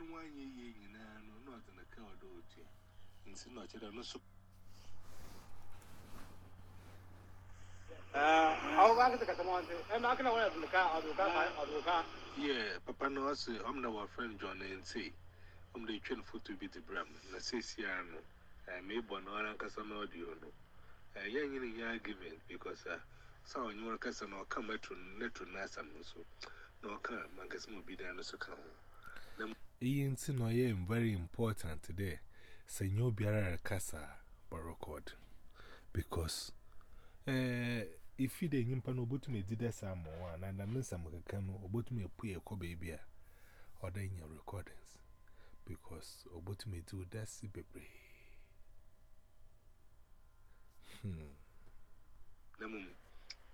no one no not in the car do che nsi no che da no so ah how ga ka ka mo nte e ma ka na wala ka papa no i am na wa friend john nti am dey train photo bi the bram na say si ano eh me bo no ran kasa no audio no eh ye nyini ya given because ah uh, sa onye wara kasa na ọka metro na asam nso na ọka ma nkasi ma obi dan nso ka ho Iyin ti no ye very important today. Senyo biara kasa record, Because eh if you dey nyimpa no obotumi di desa mo na na mensa mkeka no obotumi apu ye ko baby a order your recordings. Because obotumi di desi bebre. Hmm. Namu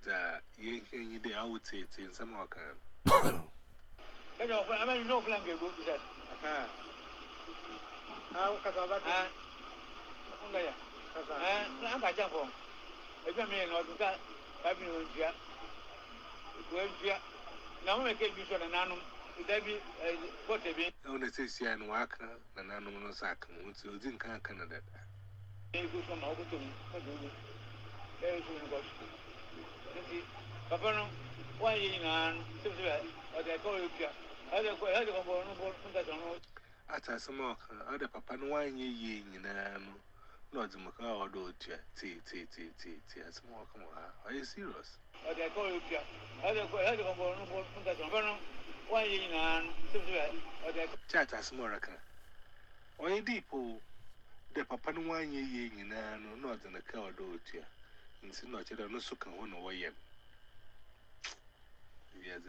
da ye nyi dey out it in some kind ẹ̀dọ̀ ọ̀fọ̀ ẹ̀mẹ́ni náà fúnra nǹkan ègbò bìtẹ̀. àwọn kasa ọba tó. ọ̀hún lọ́yà. kasa ẹ̀ ń kàjá fọ̀ ẹgbẹ́ mi yẹn náà ọdún ká bábí ni wọ́n jíà wọ́n jíà na wọ́n mẹ̀kẹ́ ju sọ nana nù ìdábí ẹ̀ bọ́tẹ̀ bí. ẹ̀wọ̀n náà sèṣì àná wàá kan nana nù náà sá kan wọ́n ti ọdún nǹkan kan náà dàda. ẹ̀ ẹ̀ gbọ́sọ̀ máa nyinaa no sɛbsɛbɛ ɔde ɛkɔ ɔyɛ pia Atasa mọka, ọ dị papa na nwaanyị yi nyinaa nụ na ọdị maka ọdụ otu a tii tii tii tii tii asị m ọka mụ ha, ọ a, ọ dị akọ ọdị ọgbọ ọrụ ụgbọ nta dị ọbara nwaanyị yi nyinaa nụ tupu ya ọ dị akọ. Cha atasa m ọraka, onye dị ipo papa na nwaanyị yi nyinaa nụ na ọdị maka ọdụ otu a nsi na ọchịrị ọnụ sụka hụ na ọ yẹ m. Ya dị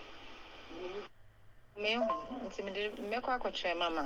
mehu nti mede mɛkɔ akɔkyerɛ mama